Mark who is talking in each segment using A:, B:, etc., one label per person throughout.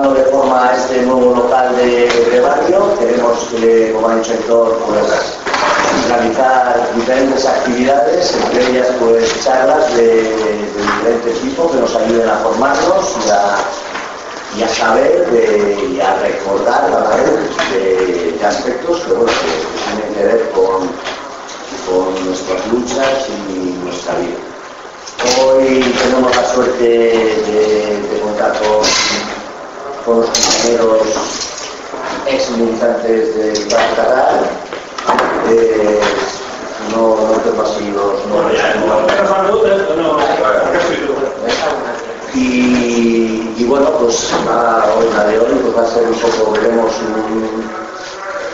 A: dando de forma a este nuevo local de, de barrio. Queremos que, como ha dicho Héctor, pues realizar diferentes actividades, entre ellas pues charlas de, de diferente tipo que nos ayuden a formarnos y a y a saber de, y a recordar a la vez de aspectos que, bueno, que, tienen que ver con, con nuestras luchas y nuestra vida. Hoy tenemos la suerte de, de contar con, con, los compañeros ex militantes del Barcaral. Eh, no, no tengo así los nombres. No, y, y, bueno, pues va, hoy la de hoy pues va a ser un poco, veremos un,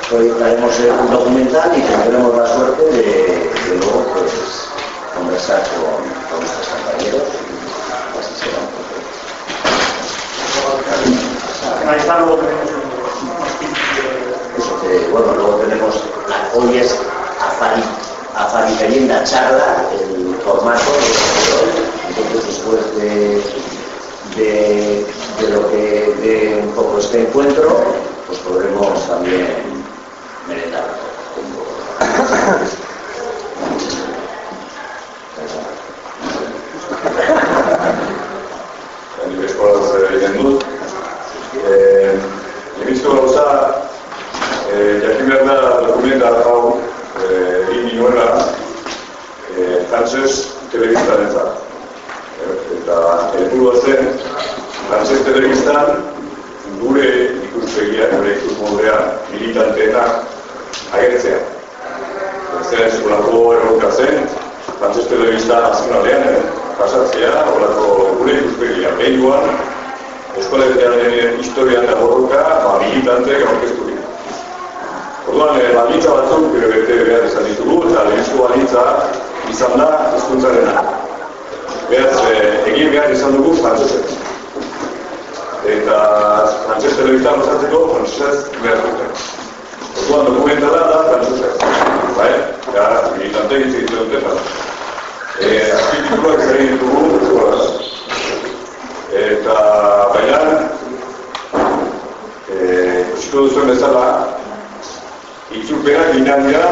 A: proyectaremos un documental y tendremos la suerte de, de luego pues conversar con, con nuestros compañeros y así será un poco. Eso que, bueno, luego tenemos, hoy es Afari, Afariferienda Charla, el formato de hoy, entonces después de de, de lo que de un poco este encuentro, pues podremos también merendar.
B: egin Eh, jakin behar da dokumenta hau eh, egin nuela eh, frantzes telebiztaren eta helburua zen Frantzes Telebistan gure ikuspegia, gure ikusmoldea militanteena agertzea. Zer eskolako erronka zen, Frantzes Telebista nazionalean, eh? pasatzea, horako gure ikuspegia. Behinduan, eskoletearen historian da borroka, ba, militanteak aurkeztu dira. Orduan, eh, balitza batzuk bete behar izan ditugu, eta lehenzu balitza izan da hizkuntzarena. Beraz, eh, egin behar izan dugu frantzesez. Eta frantzes telebiztan osatzeko frantzesez behar dute. Orduan dokumentala da frantzesez. Bai? Eta militante egin zitzen dute frantzesez. Eh, Azpitikuak zer egin. Eta baina, eh, kusiko duzuen bezala, itzulpenak dinamia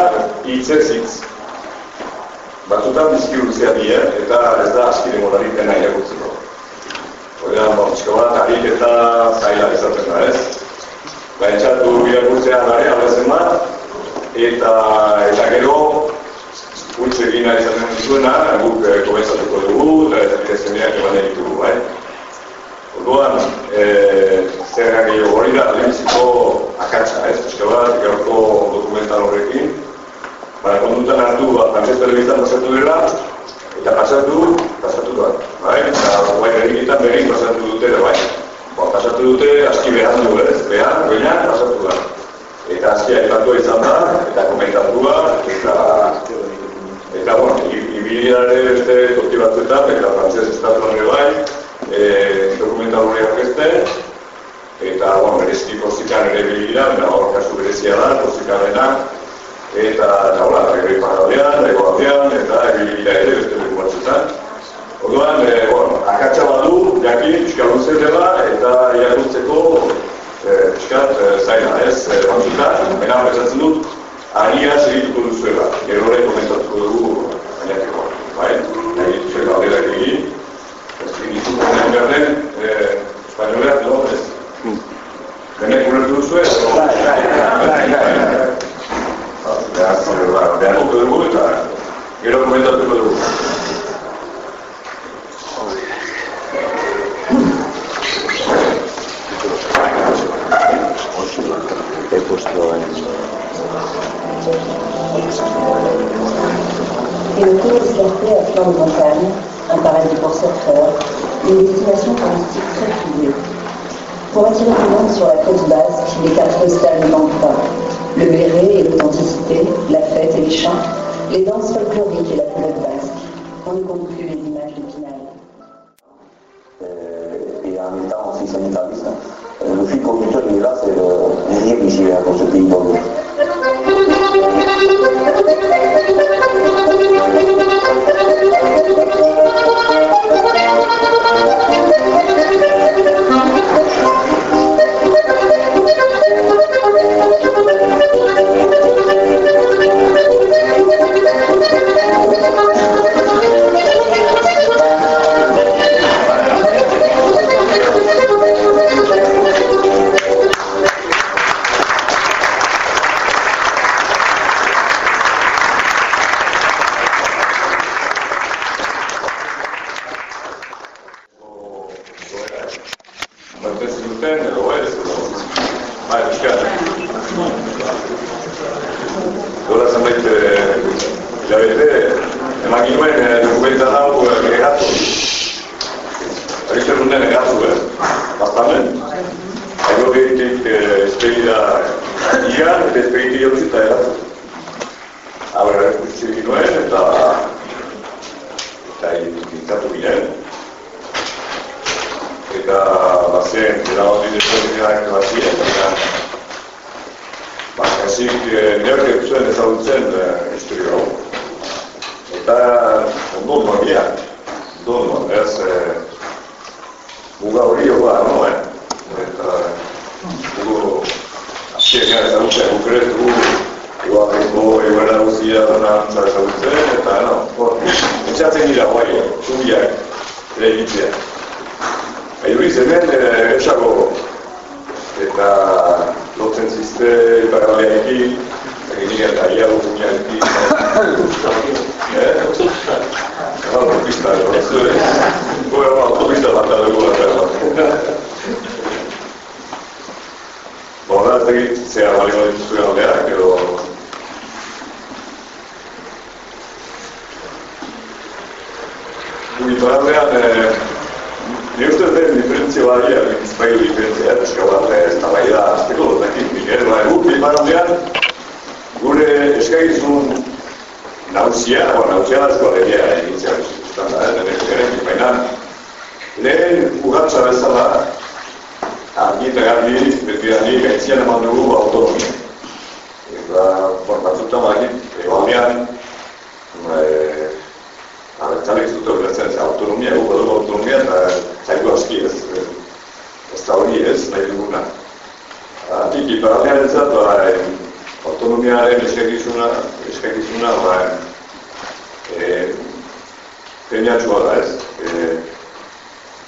B: hitzez hitz batzutan bizki urtzea die, eta ez da askire modari dena irakurtzeko. Horrean, bortzko bat, harik eta zaila izaten da, ez? Baina du irakurtzea gare, abezen bat, eta, eta gero, utze egina izaten dituena, guk eh, komenzatuko dugu, eta ez zeneak eman ditugu, bai? Orduan, eh, zer gehiago hori da, lehenbiziko akatsa, ez? Euskal bat, gaurko dokumental horrekin, Baina kontutan hartu, ba, Frantzes Telebiztan pasatu dela, eta pasatu, pasatu da. Bai? Eta guai berrikitan berri pasatu dute da, bai. Ba, pasatu dute, aski behar du, ez? Behar, baina pasatu da. Eta aski aipatu izan da, eta komentatua, eta... Eta, bueno, ibiliare beste toki batzuetan, eta Frantzes Estatuan bai, e, dokumental hori orkeste, eta, bueno, berezki korsikan ere bilira, baina hor kasu berezia da, korsikarena, eta hola, gero iparraldean, egoaldean, eta egibila ere beste leku batzutan. Orduan, e, bueno, akatsa badu, jakin, ikusten dela eta irakurtzeko eh, piskat eh, zaila ez, eh, batzutan, baina pentsatzen dut, aria segituko duzuela, gero hori komentatuko dugu gainateko, bai? Nahi dituzuela galderak egin, ditu komentan behar den, eh, espainoleak, no? Ez? Denek ulertu duzu ez?
A: Bai, bai, bai, bai.
B: Behar, behar, behar dugu eta gero komentatuko dugu.
A: He puesto en...
C: Escarpé à flanc de montagne, un paradis pour surfeurs, une destination touristique très prisée. Pour attirer le monde sur la côte basque, les cartes postales ne manquent pas. Le béret et l'authenticité, la fête et les chants, les danses folkloriques et la pelote basque. On ne compte plus les images d'Épinal.
D: Euh, et en même temps aussi sanitariste. Euh, le fil conducteur il est là, c'est le rien ici hein, dans ce pays
B: Thank you. Baina lehen ugatza bezala, argi eta garbi, beti argi, gaitzian eman dugu autonomia. Eta, bon, batzuta bakit, egoaldean, abertzaleik zute horretzen, autonomia, gu badugu autonomia, eta zaitu aski ez, ez da hori ez, nahi duguna. Atik, iparaldean ez zat, ba, autonomiaren eskakizuna, eskakizuna, ba, e, peniatxua da ez. E,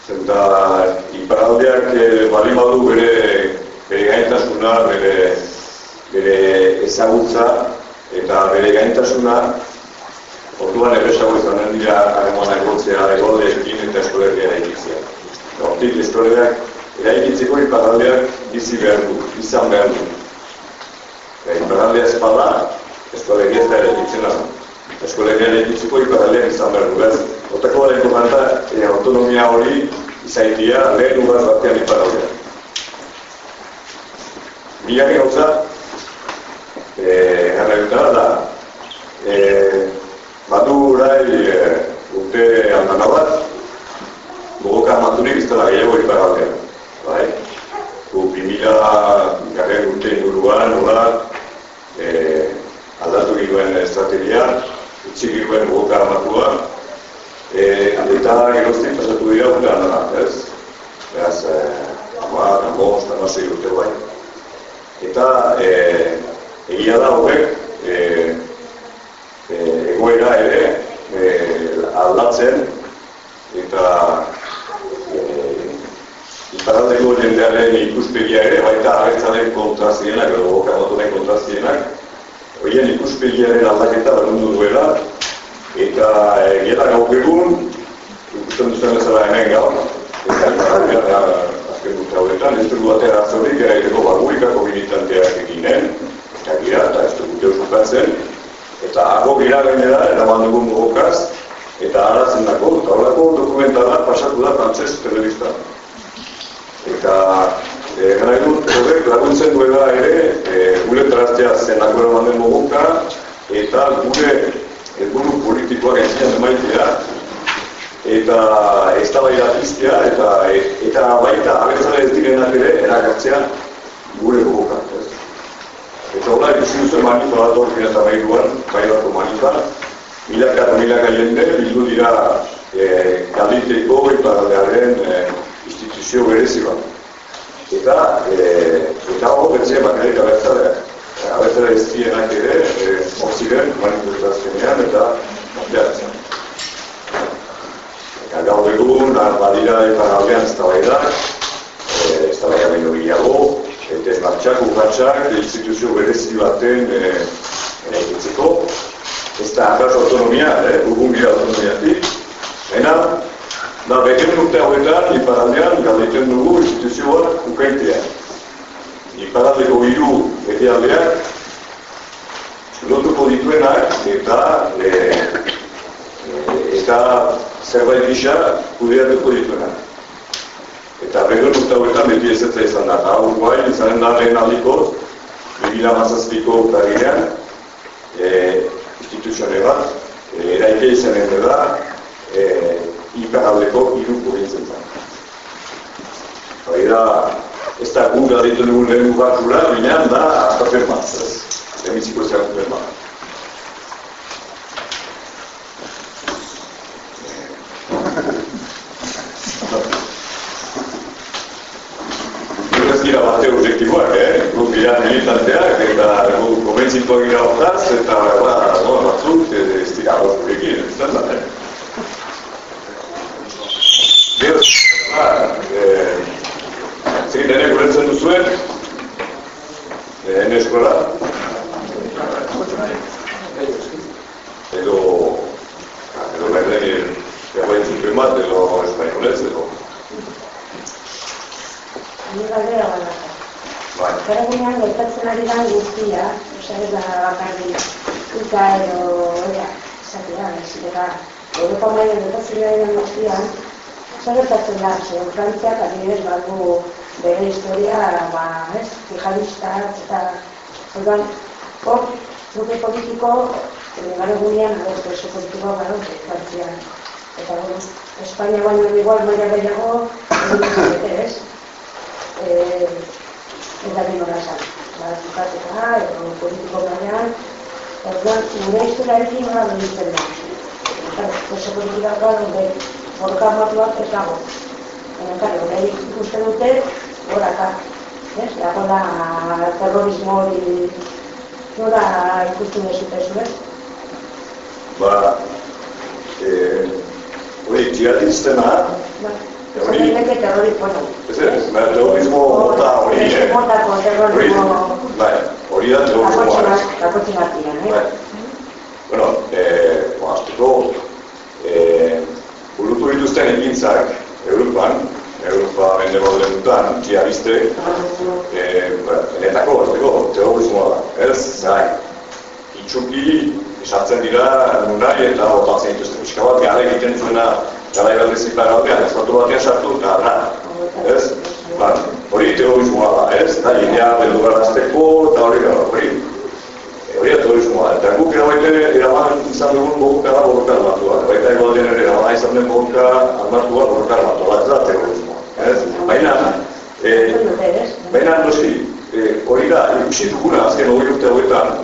B: zenta, iparaldeak e, bali badu bere, bere gaintasuna, bere, bere ezagutza, eta bere gaintasuna, Orduan erresago izanen dira haremona egotzea egoldeekin eta eskolerria eraikitzea. Hortik eskolerriak eraikitzeko iparaldeak bizi behar du, izan behar du. Iparaldea espada, eskolerria ez da eraikitzen da. Eskolerria eraikitzeko iparaldeak izan behar du. Ez, otako baren komanda, e, autonomia hori izaitia lehen ugaz batean iparaldea. Biak egotza, e, gara da, e, Batu urai e, urte aldana bat, gogoka amaturik iztela gehiago iparaldean. Bai? Gu 2000 garen urte inguruan, nola, e, aldatu ginoen estrategia, txiki duen boka batua, e, eh, eta geroztik pasatu dira urte handanak, ez? Beraz, eh, e, amar, amost, amasei urte bai. Eta e, egia da horrek, e, e, egoera ere e, aldatzen eta Iparaldeko jendearen ikuspegia ere baita abertzaren kontra zienak, edo boka kontra horien ikuspegiaren aldaketa berundu duela, eta egia da gauk egun, ikusten duzen bezala hemen gaur, eta azken dut hauetan, ez dugu atera zorik, eraiteko barburikako militanteak eginen, eta gira, eta ez dugu eusukatzen, eta hago gira gainera, eraman dugun gogokaz, eta haratzen dako, eta horako dokumentala pasatu da frantzez telebista. Eta e, gara dut, horrek laguntzen duela ere, e, gure traztea zenako eraman den gogoka, eta gure helburu politikoak entzian emaitea, eta ez da baita piztea, eta, eta baita abertzale ez direnak ere erakartzea gure gogoka. Eta hola, ikusi duzen manifa bat hor eta bai duan, bai bako manifa, milaka eta milaka jende, bildu dira e, galditeko eta galdearen e, instituzio berezi bat. Eta, e, eta hor, bertzea bakarrik. Abertzale ez dienak ere, e, ziren manifestazionean eta bateatzen. Eta gaur egun, badira eta galdean ez da ez bai da baino eta ez martxak, urratxak, instituzio berezi baten e, eraikitzeko. Ez da akaz autonomia, eh, urgun gira autonomiatik. Baina, da beken urte hauetan, iparaldean, galdeiten dugu instituzioak ukaitea. Iparaldeko hiru egialdeak, lotuko dituenak eta e, eta zerbait gisa kudeatuko dituenak. Eta berro dut hauetan beti ez ez izan da. Eta guai, izanen da lehen aldiko, begila mazazpiko utagilean, e, instituzione bat, e, eraike izanen dela, e, ikaraldeko iruko gintzen zen. Baina, ez da gu gaditu dugu lehen gugakura, baina da, bat, ez. Emitziko zeratzen bat. dira bate objektiboak, eh? Gu gira militanteak eta gu konbentzituak gira hortaz eta ba, batzuk ez dira horrekin, ez da, eh? Ba, eh, zein denek urentzen duzuen, eh, ene eskola, edo, edo berdeen, edo entzuten bat, edo espainolez, edo,
E: ni galdera bat. Bai. Gara gunean gertatzen ari da guztia, osea ez da bakarri uka edo oia, esatea, ez da, Europa maia gertatzen ari da guztia, oza gertatzen da, ze Frantziak adibidez badu bere historia, ba, ez, fijadista, eta, orduan, hor, grupo politiko, gara gunean, ez, preso politiko gara, Frantzian. Eta, bueno, Espainia baino igual maia gehiago, ez, eh, eta gino da esan, barazukateka, edo politiko gainean, orduan, gure historiarekin gara behitzen da. Eta, oso politika gara, gure borka matuak ez dago. Baina, kare, gure ikusten dute, goraka. Ez, dago da, terrorismo hori, nora ikusten dut zutezu, ez?
B: Ba, eh, hori, jihadistena,
E: Ba, Hori terrorismo.
B: Ez ez, ba, terrorismo mota hori, eh?
E: Motako terrorismo.
B: Bai, hori da terrorismo hori.
E: Aproximatian, eh?
B: Bai. Bueno, eh, boazteko, eh, dituzten egintzak, Europan, Europa bende bordenutan, jihadiste, eh, ba, benetako, azteko, terrorismoa da, ez, zai, itxuki, esatzen dira, nunai eta botatzen dituzten, pixka bat, gara egiten zuena, gara egalde zipar aldean, batu batean sartu, eta da, ez? Ba, hori terrorismoa da, ez? Eta jendea beldu garazteko, eta hori hori. Hori da terrorismoa, eta guk eraman izan dugun boguka da borroka armatua. Baita egoaldean ere eraman izan den boguka armatua borroka armatua, ez da terrorismoa, ez? Baina, e, baina noski, e, hori da, ikusi duguna azken hori urte hauetan,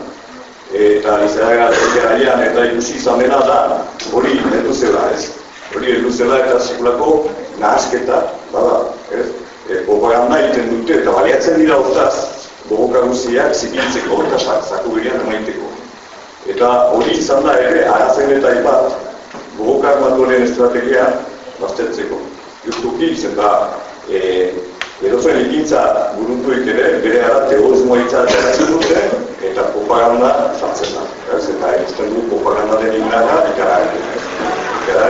B: eta izan gara eta ikusi izan dena da, hori, edu zela, ez? hori heldu zela eta sekulako nahasketa, bada, ez? E, propaganda egiten dute eta baliatzen dira hortaz, gogoka guztiak zikintzeko eta zaku bidean emaiteko. Eta hori izan da ere, arazen eta ipat, gogoka armatuaren estrategia baztertzeko. Justuki, zen da, e, edo zuen ikintza buruntuik ere, bere ara teorismoa itzatzen dute, eta propaganda sartzen da. Ez? Eta ikusten du propaganda den inara, ikara Ikara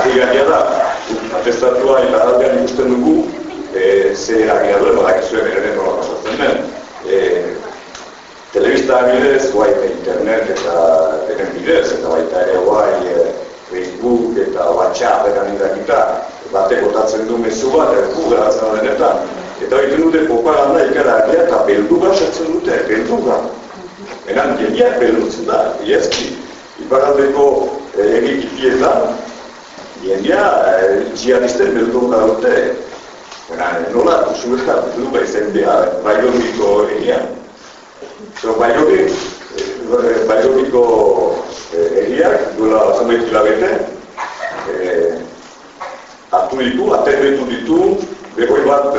B: ari gaia da, atestatua eta ikusten dugu, e, ze eragina duen, badak zuen ere nola pasatzen den. E, telebista bidez, guai internet eta eren bidez, eta baita ere guai e, Facebook eta WhatsApp eran indakita, batek botatzen du mezu bat, erku geratzen denetan. Eta hori dute propaganda ikaragia eta belduga sartzen dute, belduga. Eran, jendeak beldutzen da, iazki. Iparaldeko e, egikipietan, jendea e, jihadisten belduga dute, nola, zuela, du baizen behar. So, bailogi, eh, bailogiko eh, egiak, duela zenbait hilabete, eh, hartu ditu, atendetu ditu, begoi bat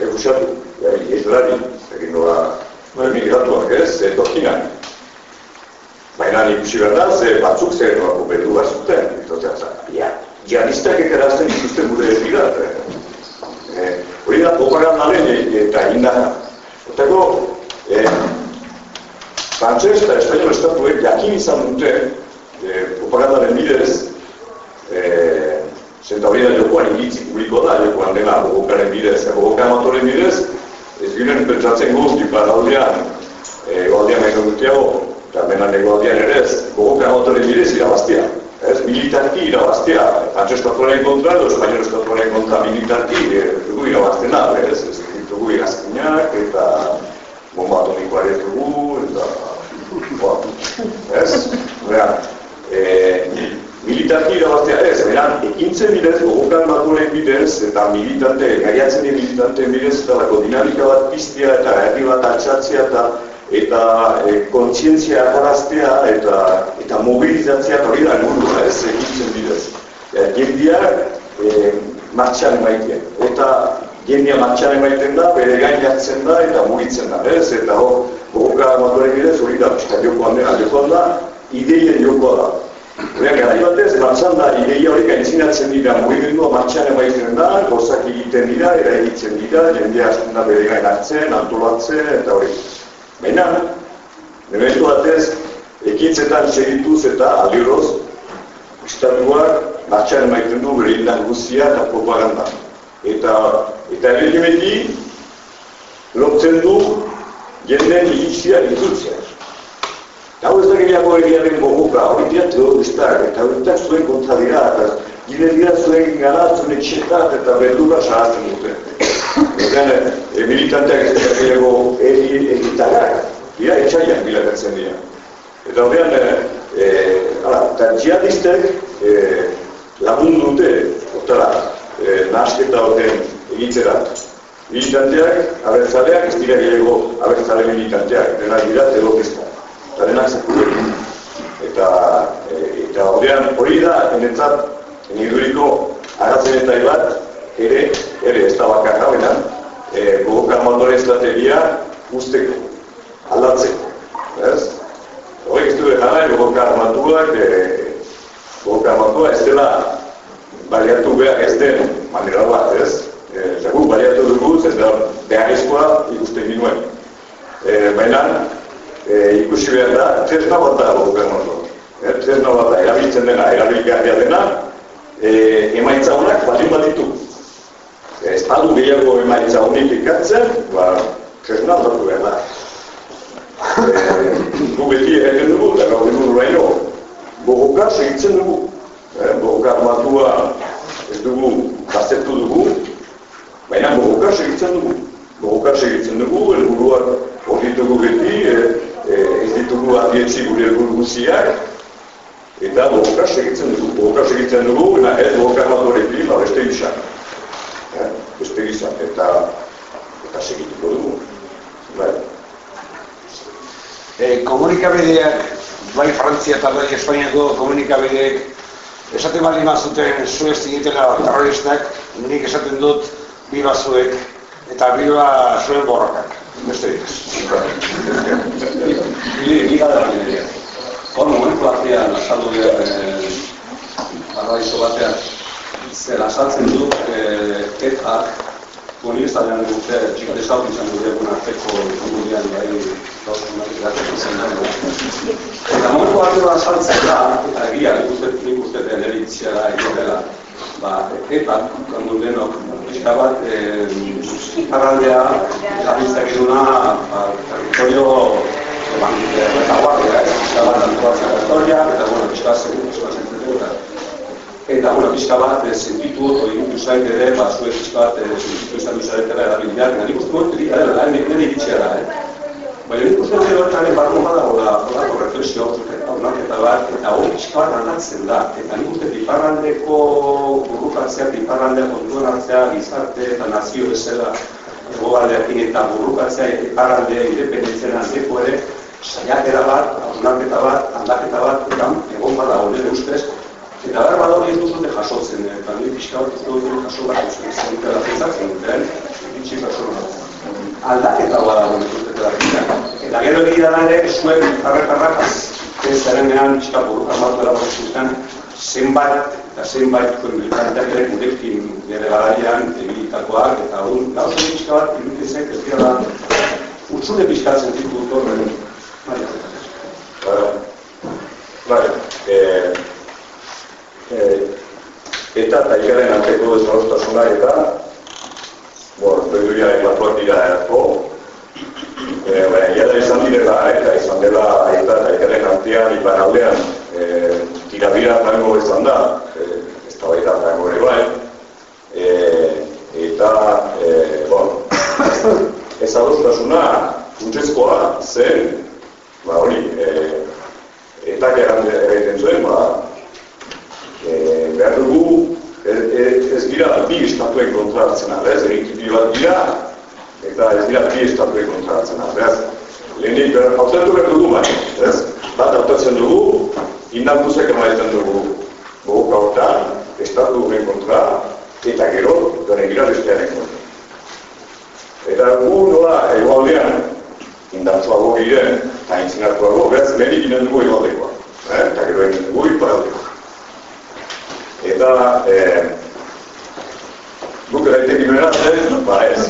B: egusatu, izlari, egin nola, emigratuak ez, etorkinak. Baina ikusi behar da, ze batzuk zer nolako beldua zuten, itotzea zan, ja, jihadistak ekerazten dituzten gure dira. Eh, hori da, propagandaren eta indarra. Otako, eh, frantzez eta espainol estatuek jakin izan dute eh, propagandaren bidez, eh, zenta hori da jokoan iritzi publiko da, jokoan dena bogokaren bidez, bogoka amatoren bidez, ez ginen pentsatzen guzti, aldean, eh, goaldean nahi dutiago, eta benan egoaldean ere ez, bogoka amatoren bidez irabaztia ez militarki irabaztea, frantzo estatuaren kontra edo espainol estatuaren kontra militarki dugu irabazten da, ez, ez dugu irazkinak eta bomba atomikoa ere dugu, eta, boa, ez, bera, e, militarki irabaztea ez, beran, ekintzen bidez, gogokan baturen bidez, eta militante, gaiatzen militante bidez, eta dinamika bat piztea, eta herri bat altxatzea, eta eta e, kontzientzia agarraztea eta eta mobilizatzea hori da helburua ez egiten bidez. E, jendia e, martxan emaiten eta jendia martxan emaiten da bere gain jartzen da eta mugitzen da, ez? Eta hor gogoka motoren bidez hori da pixka joko handena joko da ideien joko da. Horreak gara batez, martxan da ideia hori gaintzinatzen dira, mugimendua martxan emaiten da, gozak egiten dira, eragitzen dira, jendia hasten da bere gain hartzen, antolatzen, eta hori. Baina, momentu batez, ekintzetan segituz eta alioz, estatuak martxan maiten du bere indan guztia eta propaganda. Eta, eta erregimeti, lortzen du jenden iritzia itzultzea. Eta hau ez da gehiago egiaren gogoka, hori dira teroristak, eta hori dira zuen kontra dira, eta gire dira zuen gara, zuen etxetat eta berdura sahatzen dute. Eta e, militanteak ez dira gehiago egi egitarrak, dira etxaiak bilakatzen dira. Eta horrean, e, ala, eta jihadistek e, lagun dute, otara, e, nasketa horren egitzera. Militanteak, abertzaleak, ez dira gehiago abertzale militanteak, dena dira terrorista. Eta denak zekurekin. Eta, e, eta horrean, hori da, enetzat, eniduriko agatzen eta bat, ere, ere, ez da bakarra benan, e, gogokar motoren estrategia usteko, aldatzeko, ez? Hori ez du egana, gogokar matuak, e, gogokar matua ez dela baliatu behar ez den manera bat, ez? E, Zagu, baliatu dugu, ez da behar ezkoa ikusten ginuen. E, Baina, e, ikusi behar da, tresna bat da gogokar matua. E, tresna bat da, erabiltzen dena, erabilgarria dena, e, emaitza honak baldin bat badu gehiago emaitza honik ikatzen, ba, tresna aldatu behar da. E, gu beti egiten dugu, eta gau dugu nuraino, bogoka segitzen dugu. E, bogoka armatua ez dugu, gaztetu dugu, baina bogoka segitzen dugu. Bogoka segitzen dugu, helburuak hori dugu beti, e, ez ditugu adietzi gure helburu guziak, eta bogoka segitzen dugu. Bogoka segitzen dugu, eta ez bogoka armatuarekin, ba, beste gizan eh? Beste gizan, eta eta segituko dugu. Bai.
F: E, komunikabideak, bai Frantzia eta bai Espainiako komunikabideek, esaten bali mazuten zu ez terroristak, nik esaten dut bi bazuek eta arriba zuen borrakak. Beste.
G: Bili, nik gara dira. Hor momentu artean asaldu dira barraizo batean. Zer asaltzen du eh, etak unibertsalean dute, ez hau izan dute egun arteko mundian bai gauzunak iratzen izan da. Eta momentu arteko asaltzen da, eta egia nik uste, nik uste den eritzia da dela. Ba, eta, kandu denok, pixka bat, iparraldea, zabitzak eduna, ba, territorio dute retaguardia, ez, pixka bat, antuatzea historia, eta, bueno, pixka bat, segun, pixka bat, zentzen Eta, bueno, pixka bat, e, sentitu, oto egitu zait ere, ba, zue pixka bat, e, sentitu izan duzaretela erabiliak, eta nik uste dut, eri, da, nire iritzia da, eh? Baina nik uste dut horretaren barru badago da, horako reflexio eta bat, eta hori pixka bat aldatzen da. Eta nik uste diparraldeko burrukatzea, diparraldea kontuan hartzea, gizarte eta nazio bezala, egoaldeakin eta burrukatzea, diparraldea independentzian aldeko ere, saiakera bat, hausnarketa bat, aldaketa bat, eta egon badago nire ustez, Eta behar bada hori ez duzute jasotzen, eta nire pixka bat ez dut jaso bat ez dut zen dutela pentsatzen duten, itxi jaso bat. Aldaketa bada hori ez dut Eta gero egia da ere, zuen harretarrak, ez zarenean pixka buruka bat dela bat zuten, zenbat eta zenbait militanteak ere gurekin gure garaian ebilitakoak, eta hori gauza pixka bat, iruditzen ez dira da, utzune pixka zentik dut horren.
B: Bai, bai, eh, eta taikaren anteko desarrostasuna eta bueno, proiduria eklatuak dira erako. Eh, baina jada izan direla eta izan dela eta taikaren antean ipar aldean eh, tirabira frango izan da eh, ez da baita frango ere bai. Eh, eta eh, bueno, ez adostasuna funtsezkoa zen ba hori eh, eta geran egiten zuen ba, e, behar dugu ez, ez gira bi estatuen kontraratzen ez? Egin bat dira eta ez gira bi estatuen kontraratzen ez? Lehenik hautatu behar dugu bai, ez? Bat hautatzen dugu indan guzek emaiten dugu. Gogu kauta estatu gure kontra eta gero gane gira bestearen kontra. Eta gu nola egualdean indantzuago giren eta intzinatuago, behaz lehenik ginen dugu egualdekoa eh? eta gero egin dugu iparaldekoa eta eh, guk eraiten gimena zen, ba ez,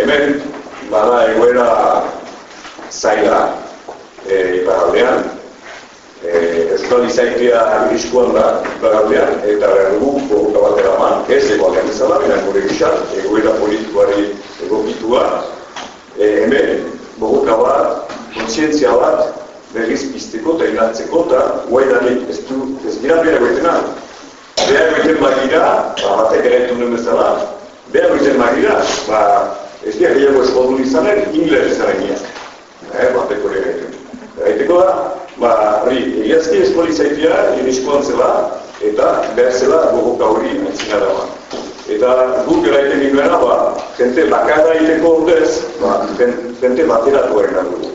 B: hemen bada egoera zaila e, iparaldean, e, Euskal Izaitia iriskuan da iparaldean, eta dugu borroka bat eraman, ez egoaldean izala, baina gure gizat, egoera politikoari egokitua, e, hemen borroka bat, kontzientzia bat, berriz pizteko eta inartzeko eta guaidanik ez du, ez gira bera behar egiten bagira, ba, batek ere duen bezala, behar egiten bagira, ba, ez dira gehiago eskoldun izanen, ingles izanen gira. Eh, batek hori. Gaiteko da, ba, hori, egiazki eskoli zaitia, iniskoan zela, eta behar zela gogoka hori entzina da ba. Eta guk eraiten ginoena, ba, jente bakarra egiteko ordez, ba, jente bateratu egin dugu.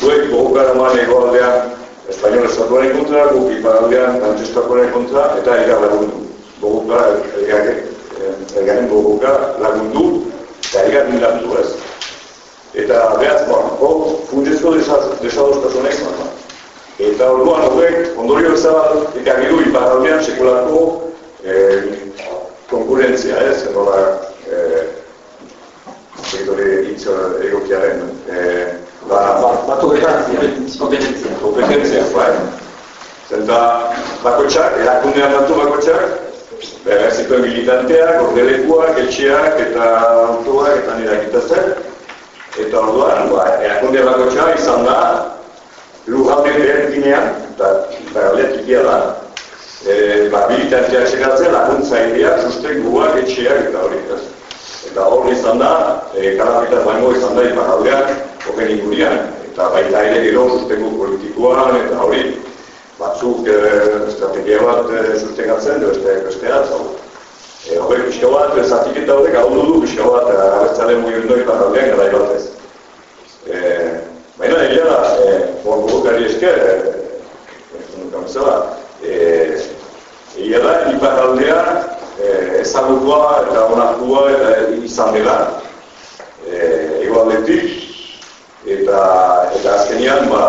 B: Duek gogokara man egoaldean, espainol estatuaren kontra, guk iparaldean antzestatuaren kontra, eta ega lagundu. Boguka, egaren boguka lagundu, eta ega lagundu ez. Eta behaz, bon, hor, funtzezko desadostasunek, eta orduan horrek, ondorio bezala, eka giru iparaldean sekulako eh, konkurentzia ez, nola, eh, hitz egokiaren, eh, ba, ba, ba kompetentzia. Kompetentzia, bai. Zenta, bakotxak, erakundean batu bakotxak, Bera, zituen militanteak, ordelekuak, etxeak eta autoak eta nire akitazen. Eta orduan, ba, erakunde bakotxa izan da, lujalde behar ginean, eta ikia da, e, ba, militanteak segatzen, laguntza ideak, susten guak, etxeak eta hori. Eta hori izan da, e, kalapitaz baino izan da, iparaldeak, horren ingurian, eta baita ere gero sustengo politikoan, eta hori, batzuk e, estrategia bat e, sustengatzen, edo beste bestea, eta e, horrek pixka bat, zatik eta horrek hau dudu pixka bat, abertzale mugimendoi paraldean gara ibatez. E, baina egia da, e, borgokari esker, e, e, egia da, iparaldea e, ezagutua eta onartua eta izan dela, aldetik, eta, eta azkenian, ba,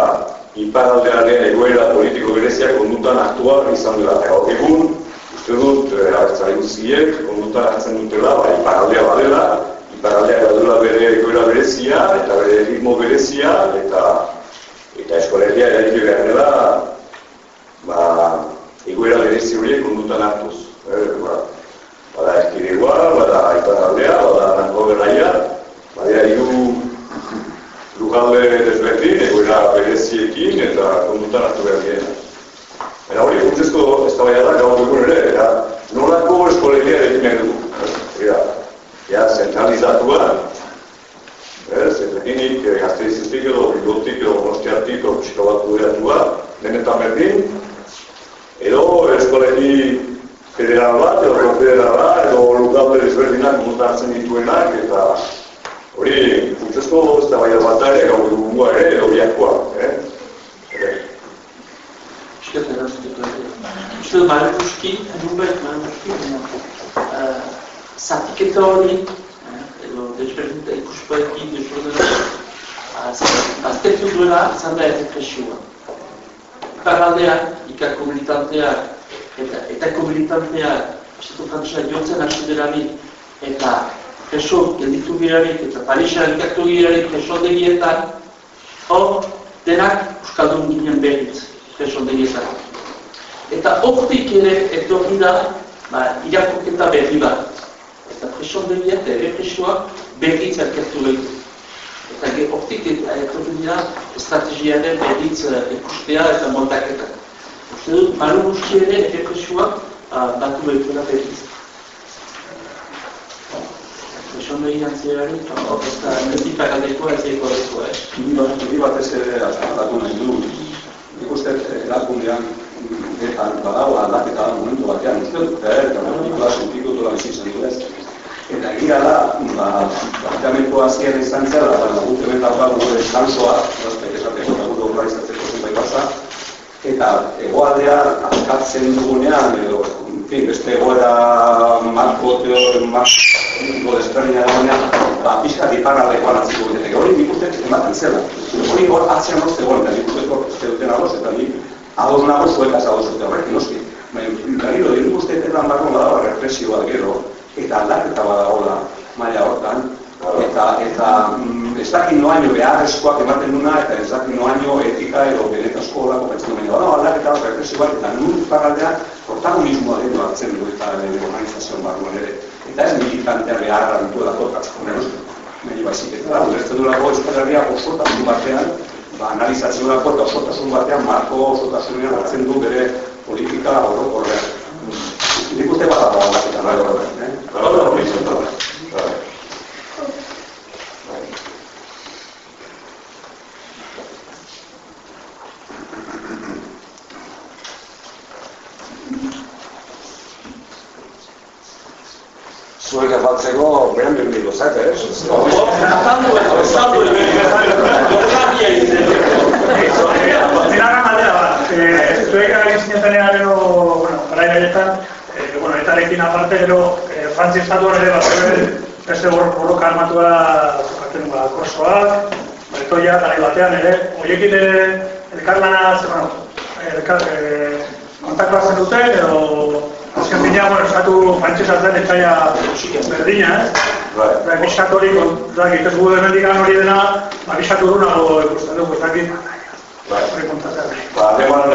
B: iparaldearen egoera politiko bereziak ondutan aktual izan dela. Eta egun, uste dut, e, abertzari guztiek, ondutan hartzen dutela, ba, iparaldea badela, iparaldea badela bere egoera berezia, eta bere ritmo berezia, eta eta eskolegia eraiki behar dela, ba, egoera berezi horiek ondutan hartuz. E, ba, bada eskidegoa, bada iparaldea, bada nanko beraia, bada hiru lugalde desberdin, egoera bereziekin eta kondutan hartu behar dira. Eta hori, gutxezko ez da baina da, gaur dugun ere, eta nolako eskolegia egin nahi dugu. Eta, ja, zentralizatua, ez, etekinik, eh, gazteizistik edo, bigotik edo, mostiatik edo, pixka bat kudeatua, denetan berdin, edo eskolegi federal bat, edo konfederal bat, edo lugalde desberdinak kondutan dituenak, eta Hori, funtsezko ez da baina bat ere, gau dugua ere, edo biakoa, eh? Ere.
H: Euskal Herra Uste dut, Mare Muski, Nubert Mare Muski, zatiketa hori, edo desberdinta ikuspoekin, desberdinta, aztertu duela, izan da errepresioa. Iparaldeak, ikako militanteak, eta, eta komunitanteak, Estatu Frantzua jotzen hasi dela eta preso gelditu girarik eta Parisa elkartu girarik degietan, hor denak Euskaldun ginen behitz degietan. Eta hortik ere etorri da, ba, irakoketa berri bat. Eta preso degiet ere presoak behitz elkartu behitu. Eta hortik etorri da estrategiaren behitz ikustea eta montaketa. Uste dut, malu guzti ere ere presoak batu behituela behitz. Esondo egin antzerari, ez da, netipak aldeko ez eko deko, eh?
G: Ni bat ez ere azkantatu nahi du. Nik uste erakundean eta badago aldaketa momentu batean, uste dut, eta nikola sentiko dola bizi zen du ez. Eta egia da, ba, planteamentu azkien izan zela, baina guk hemen daukagu esansoa, esateko eta gure organizatzeko zenbait basa, eta egoaldea askatzen dugunean, edo fin, beste egoera marko teor, marko desberdina dagoenean, ba, pixka diparra lekoan atziko dutete. Hori nik uste ematen zela. Hori hor atzen hor zegoen, eta nik uste uste duten ados, eta nik ados nago zuekaz ados dute horrek, noski. Berriro, nik uste eta marko badago represioa gero, eta aldaketa badagola maila hortan, eta eta mm, ez dakit noaino beharrezkoak ematen duna eta ez dakit noaino etika edo benetazko horako pentsu baina bada aldaketa represioak eta nun paraldean protagonismoa edo hartzen du eta organizazioan barruan ere. Eta ez militantea beharra ditu edako katzko menos meni baizik. Eta da ulertzen duelako Euskal Herria osotasun batean ba, analizatzen duelako eta osotasun batean marko osotasunean hartzen du bere politika orokorrean nik uste badago aldaketa nahi horretan, eh? Badago horretan,
F: zuek afaltzeko behan bienvenido zate, eh?
I: Azaldu, azaldu, Zinaga maldera bat, zuek agin zinetenean gero, bueno, gara beretan, bueno, etarekin aparte gero, Frantzi estatu ere bat, beste borroka armatua zokatzen ba, korsoak, betoia, gara batean ere, horiekin elkarlana, bueno, elkar, kontaktua zen duten, edo Azken bina, bueno, estatu frantzesatzen etxaia berdina, ez? Bai. Ba, biskat hori, kontak, ikaz gu hemendik hori dena, ba, biskat hori nago ikusten dugu, ez dakit. Bai. Hori.
B: Ba, aleman,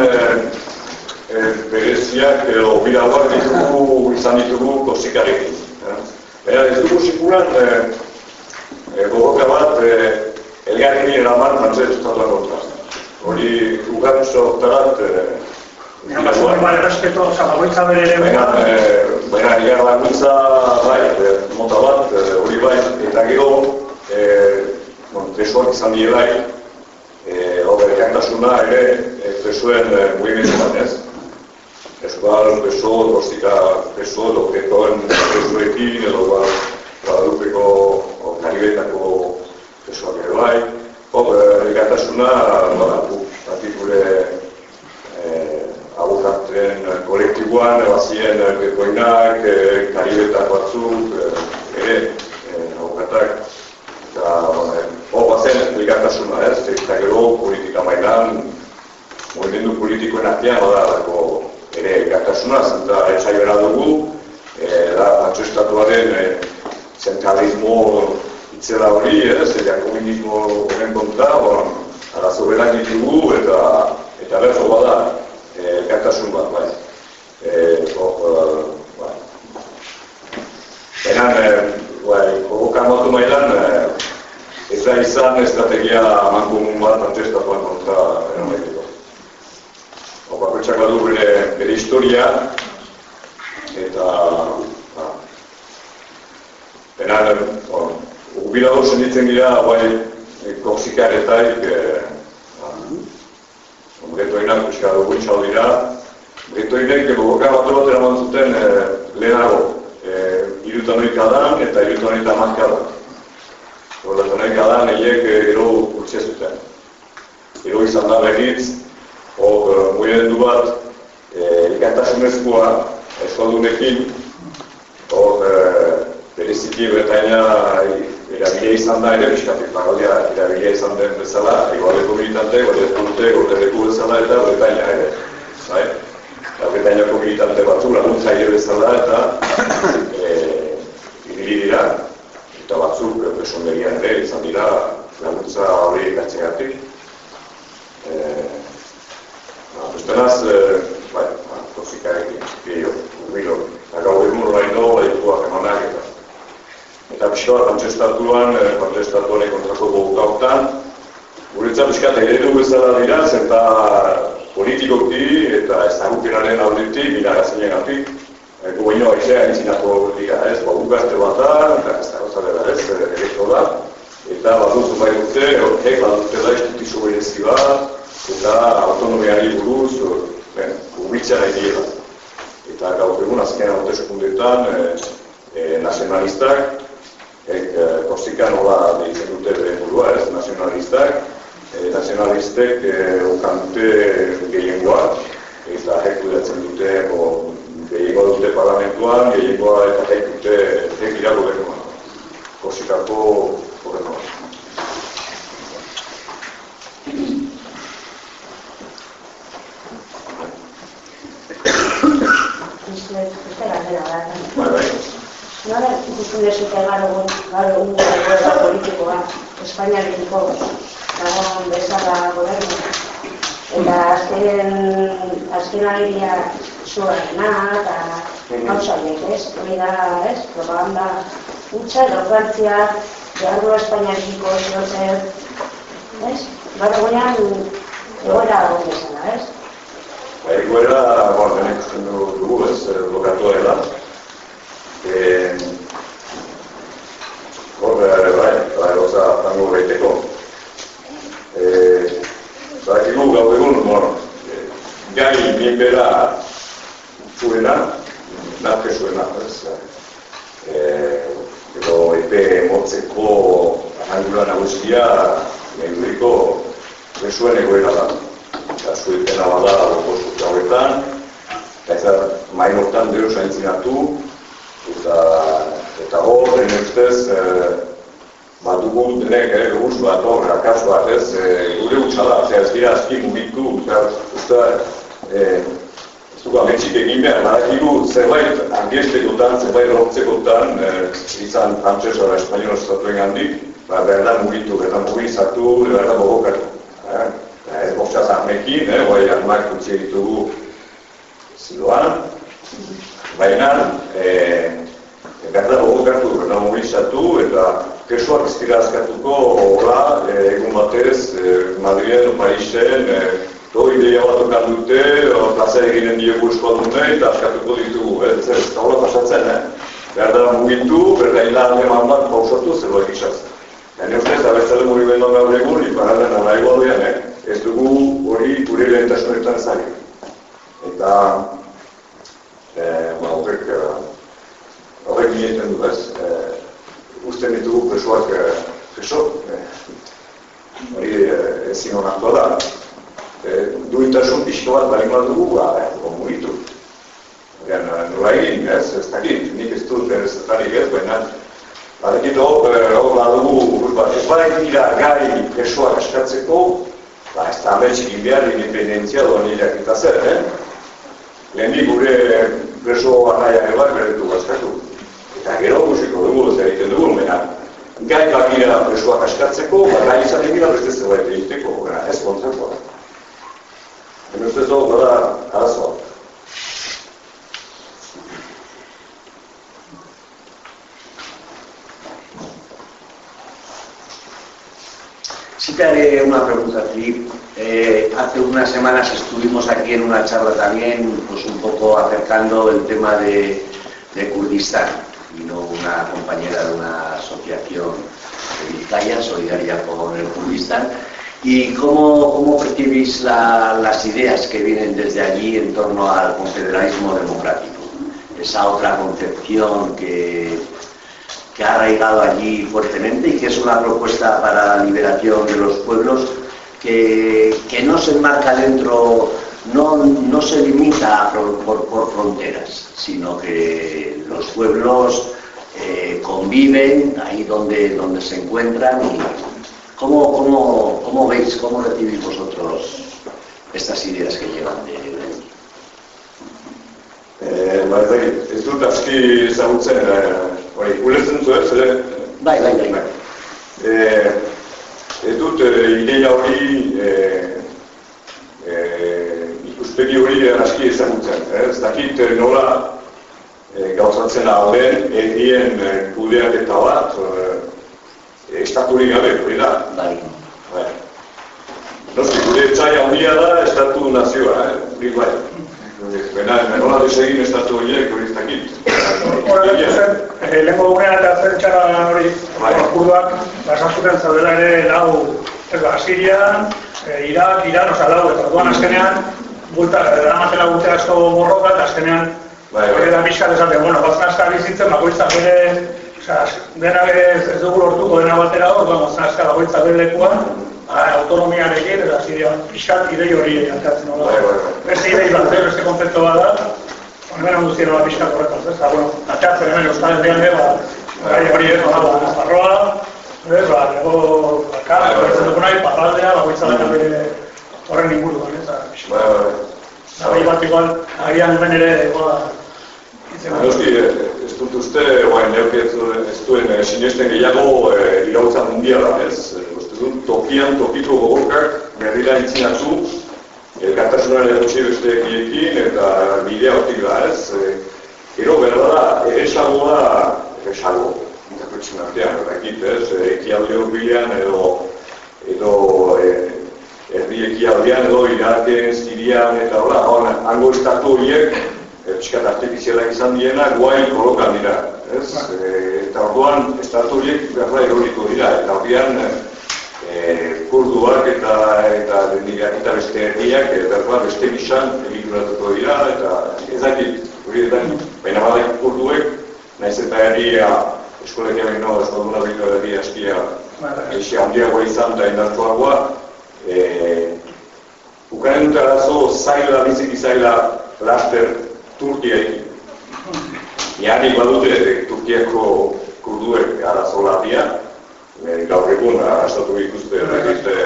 B: eh, bereziak, edo bidagoak ditugu, izan ditugu kosikarekin. Baina, ez dugu sikuran, eh, gogoka bat, eh, elgarri eraman frantzesatzen kontra. Hori, ugarri sortarat, eh,
I: Baina, baina, baina, respeto, oza, bagoitza bere ere...
B: Baina, baina, nigar laguntza, bai, mota bat, hori bai, eta gero, bueno, izan die bai, hori erkantasuna ere, presoen mugimendu bat, ez? Euskal preso, dostika preso, edo ketoen presoekin, edo ba, Guadalupeko, Karibetako presoak ere bai, hori erkantasuna, ba, gure abukatzen kolektiboan, bazien bekoinak, karibetak batzuk, ere, abukatak, eta, zen elkartasuna, ez? Eta gero politika mailan movimendu politikoen artean badalako ere elkartasuna, zenta etxaiora dugu, e, da batxo e, eh, zentralismo itzela hori, ez? Eta komunismo horren konta, bon, ba, arazo berak ditugu eta eta berzo bada e, bat, bai. E, o, bai. Enan, e, bai, kogokan batu mailan, ez da izan estrategia mankomun bat manchestatuan kontra erametiko. Bakoitzak badu bere, bere historia, eta ba, Benar, bon, ubila hor ditzen gira, bai, koxikaretaik, e, ba, getoinak pixka dugu itxau dira, getoinek boka bat bat eraman zuten e, lehenago, e, irutan eta irutan hori tamak kadan. Horretan hori kadan, eiek gero urtsia zuten. Gero izan da behitz, hor, muien du bat, e, ikantasunezkoa, eskaldunekin, hor, e, bereziki Bretaina erabile izan da ere, biskatik pagodia erabile izan den bezala, igualeko militante, igualeko dute, gordeleko bezala eta Bretaina ere. Bai? Eta Bretainako militante batzu laguntza ere bezala eta e, dira, eta batzuk presonderian ere izan dira laguntza hori ikatzen gatik. E, ba, Bestenaz, e, bai, ba, tosikarekin, gehiago, urmilo, eta gaur egun hori no, ekuak emanak eta eta pixka bat antzestatuan, e, antzestatuan kontrako gogautan, guretzat eta eredu bezala dira, zenta politikoki eta ezagukeraren aldetik, miragazinen e, gu baino aizea entzinako dira, ez, ba, gazte bat da, eta ez da gauza dela ez, elektro da, eta bat duzu bai dute, horrek bat dute da instituzio berezi bat, eta autonomiari buruz, ben, gubitza nahi dira. Eta gaur egun azken haute sekundetan, e, e, nazionalistak, ek eh, Korsika nola deitzen dute bere burua, ez nazionalistak, e, nazionalistek e, okan dute eta hek dute, o, gehiengoa dute parlamentuan, gehiengoa eta hek dute hek dira gobernuan. Korsikako gobernuan. Bai, bai.
E: Nola ikusten desute gaur egun, gaur egun egoera politikoa, Espainiarekiko dagoen bezala gobernu. Eta azken, azken agiria zuarena eta gauza horiek, ez? Hori da, ez? Propaganda hutsa, edo Frantzia, behar du Espainiarekiko zozer, ez? Gaur egunean egoera dagoen bezala, ez?
B: Ba, egoera, bueno, denek ikusten dugu, ez, lokatu dela. Eh, hor, bai, bai, gauza zango behiteko. Eh, Zakigu gau egun, bueno, gai minbera zuena, nazke zuena, ez? Eh, edo epe motzeko angula nagusia, mehuriko, zuen egoera da. Eta zuetena bada, bostu hauetan, eta ez da, main hortan dero zaintzinatu, eta eta hor ustez e, bat dugun denek ere guz bat hor, akaso bat ez, e, gure gutxa da, ez dira azki mugitu, eta usta, e, ez dugu ametxik egin behar, badakigu zerbait angiestekotan, zerbait lortzekotan, e, izan frantxez eta espainola estatuen handik, ba, berdan mugitu, berdan mugizatu, berdan bogokatu. Eh? Ez bostaz ahmekin, eh? guai armak utzi egitugu ziloan, baina e, dugu gertu dena mobilizatu eta kesuak ez dira azkatuko hola e, egun batez e, Madrien, Parisen, e, to ideia bat okan dute, plaza eginen diogu eskualdune eta azkatuko ditugu, ez ez hola pasatzen, eh? Behar da mugitu, berda hilan eman bat pausatu, zer loik izaz. Baina ustez, abertzale mugimendu gaur egun, ipararen nahi guaduan, eh? ez dugu hori gure lehentasunetan zari. Eta eh, ba, horrek, eh, horrek egiten du ez, eh, uste ditugu presoak eh, preso, eh, hori eh, ezin honako da. Eh, duintasun pixko bat bali bat dugu, ba, eh, komunitu. Gen, nola egin, ez, ez dakit, nik ez dut ez zetarik ez, baina Badekit hor, hor badugu, ba, ez badak dira gai presoak eskatzeko, ba, ez da ametxik behar independentzia doan irakita zer, eh? Lehenik gure preso arraia eba berretu gazkatu. Eta gero, zer egiten dugu, baina gai bakira presoak askatzeko, gai izaten gira beste zerbait egiteko, baina ez kontrakoa. Hemen ustez dugu, bada, arazoa.
A: Sí te haré una pregunta, Filip. Eh, hace unas semanas estuvimos aquí en una charla también, pues un poco acercando el tema de, de Kurdistán. Una compañera de una asociación de Vizcaya, solidaria con el Kurdistán. ¿Y cómo, cómo percibís la- las ideas que vienen desde allí en torno al confederalismo democrático? Esa otra concepción que, que ha arraigado allí fuertemente y que es una propuesta para la liberación de los pueblos que, que no se enmarca dentro, no, no se limita por, por fronteras, sino que los pueblos eh, conviven ahí donde, donde se encuentran y ¿cómo, cómo, cómo veis, cómo recibís vosotros estas ideas que llevan de, de allí?
B: Eh, ba, ez ez dut aski ezagutzen, eh, hori, ulertzen zuet, zere?
A: Bai, bai, bai.
B: Eh, ez dut eh, ideia hori, eh, eh, ikuspegi hori aski ezagutzen, eh? ez dakit eh, nola eh, gauzatzen alden egien eh, kudeaketa bat, eh, estaturik gabe, hori da.
A: Bai.
B: Bai. Noski, gure etxai handia da estatu nazioa, eh? hori bai. Bena, nola desegin estatu horiek hori ez dakit.
I: Eh, lehenko gunean eta zen txara hori,
B: Bai.
I: kurduak, basazuten zaudela ere lau, ez ba, Siria, eh, Irak, Iran, oza, lau, eta orduan azkenean, bulta, eramatela gute asko borroka, eta azkenean,
B: Bai, bai.
I: hori da pixka esaten, bueno, batzen azka bizitzen, bakoitzak bere, oza, dena bere ez dugu lortuko dena batera hor, ba, batzen azka bakoitzak bere lekuan, ba, autonomiarekin, eta Siria, pixka idei hori hantatzen hola.
B: Bai, bai.
I: Beste idei bat, eh, beste konzeptu bat da, hemen handu ziren bat pixka korretaz, ez? Eta, bueno, atxatzen hemen Euskal Herrian ere, ba, gai hori ez, ba, ba, Nafarroa, ez, ba, lego, bakar,
B: Bai, bai, bai.
I: dugu nahi, parraldea, bakoitza dena bere horren inguruan, ez? Eta, pixka,
B: Bai, bai.
I: Zabai bat igual, agian hemen ere, ba, hitzen
B: Ba, Noski, ez dut uste, oain ez duen, eh, sinesten gehiago eh, irautza mundiala, ez? Eh, Uste dut, tokian, tokiko gogorkak berrira intzinatzu, elkartasunaren gutxi beste ekiekin eta bidea hortik da, ez? Eh, Gero, berda da, eresagoa, eresago, eta pertsona artean, horrekit, ez? Ekialde hurbilean edo, edo eh, herri ekialdean edo Iraken, Sirian eta hola, hango estatu horiek, eh, pixkat artifizialak izan diena, guai kolokan dira, ez? Eh, eta orduan, estatu horiek berra eroriko dira, eta horrean, eh, kurduak eta eta dendiak eta beste herriak eh, berba beste bisan egituratuko dira, eta ez dakit, hori eta baina badak kurduek, naiz eta herria eskolek baino, eskalduna baino herri askia, eixe handiagoa izan da indartuagoa, eh, Ukanen dute arazo zaila, biziki zaila laster Turkiaekin. Ianik badute Turkiako kurduek arazo larria, eh, gaur egun arrastatu dituzte beste,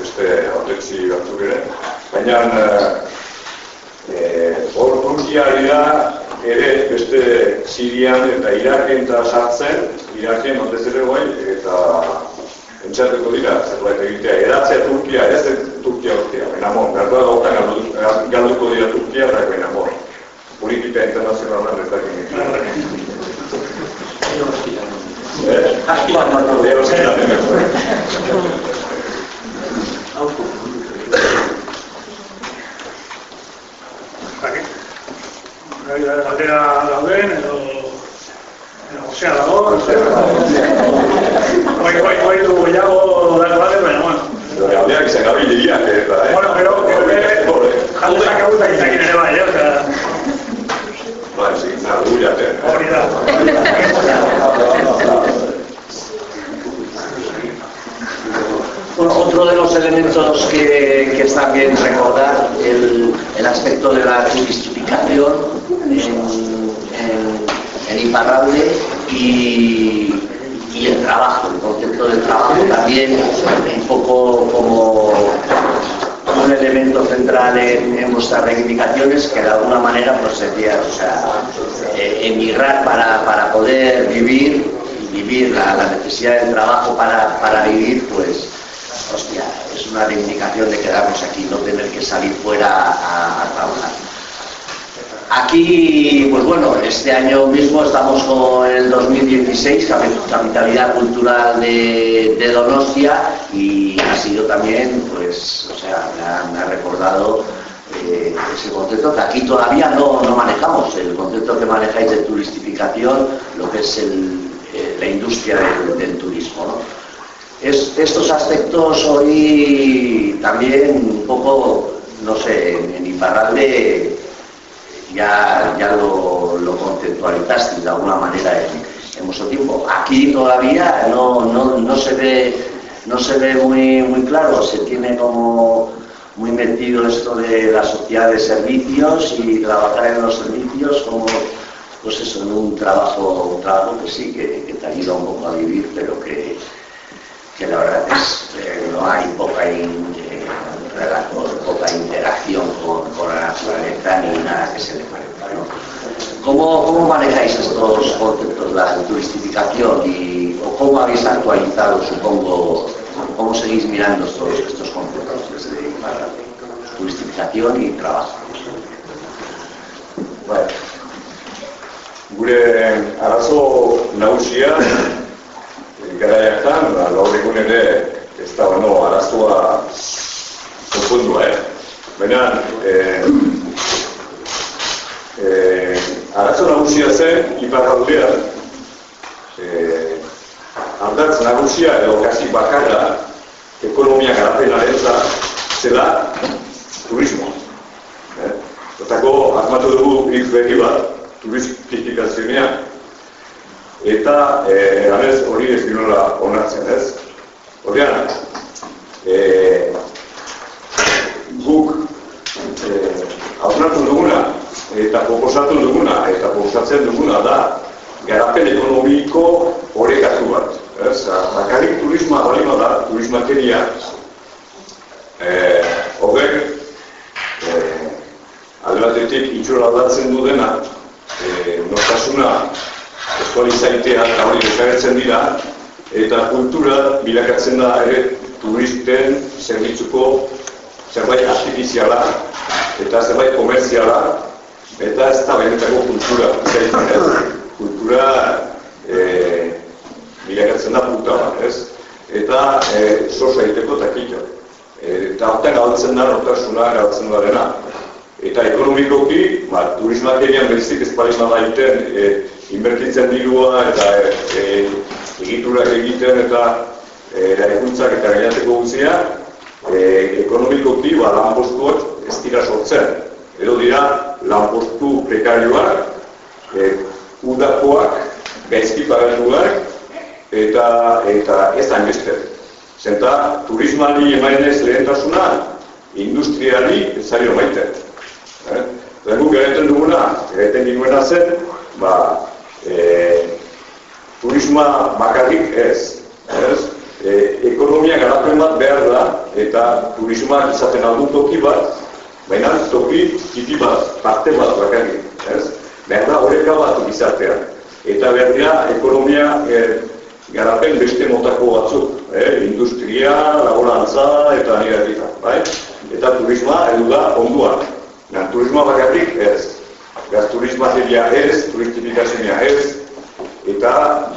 B: beste autetzi batzuk ere. Baina eh, hor Turkia ari da ere beste Sirian eta Iraken eta sartzen, Iraken ondez ere guai, eta entzateko dira, zerbait egitea, eratzea Turkia, ez Turkia urtea, benamon, berdoa gautan galdu- galduko dira Turkia eta benamon. Politika internazionalan ez dakit. Eh? Eroskera hemen.
I: Gai galdera dauden, edo, osea dago, Guai, guai, guai du gehiago dago bate, baina, bueno.
B: Aldeak izan gabi diriak, eta, eh?
I: Bueno, pero, pero,
B: Pobre.
A: Elementos que, que bien recordar, el, aspecto de la turistificación en, en, Iparralde y, el trabajo, el concepto del trabajo también, un poco como, un elemento central en, en, vuestras reivindicaciones que de alguna manera pues sería, eh, emigrar para, para, poder vivir y vivir la, la necesidad del trabajo para, para, vivir, pues, una reivindicación de quedarnos aquí, no tener que salir fuera a, a. Aquí, pues bueno, este año mismo estamos con el 2016, Capitalidad Cultural de, Donostia, y ha sido también, pues, o sea, me ha, recordado eh, ese concepto que aquí todavía no, no, manejamos, el concepto que manejáis de turistificación, lo que es eh, la industria del, turismo. Es, estos aspectos hoy también un poco, no sé, en, Iparralde ya, ya lo, lo conceptualizaste de alguna manera en, en, vuestro tiempo. Aquí todavía no, no, no, se ve, no se ve muy, muy claro, se tiene como muy metido esto de la sociedad de servicios y trabajar en los servicios como pues eso, en un trabajo, un trabajo que sí, que, que te ayuda un poco a vivir, pero que, que la verdad es eh, no hay poca eh, poca interacción con, la naturaleza ni nada que se le parezca. ¿Cómo, ¿Cómo, manejáis estos conceptos, la turistificación y cómo habéis actualizado, supongo, cómo seguís mirando estos, estos conceptos desde turistificación y trabajo?
B: Bueno. Gure arazo nagusia garaiatan, gaur egun ere ez da bano arazoa konpundua, eh? Baina, eh, eh, arazo nagusia zen, iparraldean, eh, aldatz nagusia edo kasi bakarra, ekonomia garapenaren zela turismo. Eh? Otako, asmatu dugu hitz berri bat, turistifikazioa, eta eh, eranez hori ez dinola onartzen, ez? Horrean, eh, guk eh, hausnartu duguna eta proposatu duguna eta proposatzen duguna da garapen ekonomiko horrekatu bat. Ez? Bakarrik turismoa bali da, turismateria eh, horrek eh, alde batetik itxura aldatzen du dena eskualizaitea eta hori desagertzen dira eta kultura bilakatzen da ere turisten zerbitzuko zerbait artifiziala eta zerbait komerziala eta ez da benetako kultura. Kultura e, bilakatzen da puta bat ez? Eta e, sosa egiteko takito e, eta horten galtzen da nortasuna galtzen da dena. Eta ekonomikoki ba, turismak egian berezik ez parizma daiten e, inbertitzen dirua eta e, egiturak egiten eta e, eraikuntzak eta gainateko guzia e, ekonomikoki ba, lanpostuak ez dira sortzen. Edo dira lanpostu prekarioak, e, udakoak, gaizki paganduak eta, eta ez da inbeste. Zenta turismari emainez lehentasuna industriari zailo maite. Eh? Eta guk egiten duguna, egiten ginuena zen, ba, e, turismoa bakarrik ez, ez? E, ekonomia garapen bat behar da, eta turismoa izaten aldun toki bat, baina toki tipi bat, parte bat bakarrik, ez? Behar da horreka bat izatean. Eta behar dira ekonomia e, garapen beste motako batzuk, eh? industria, laborantza eta nire bai? Eta turismoa edu da onduan. Na, turismoa bakarrik ez gazturismateria ez, turistifikazioa ez, eta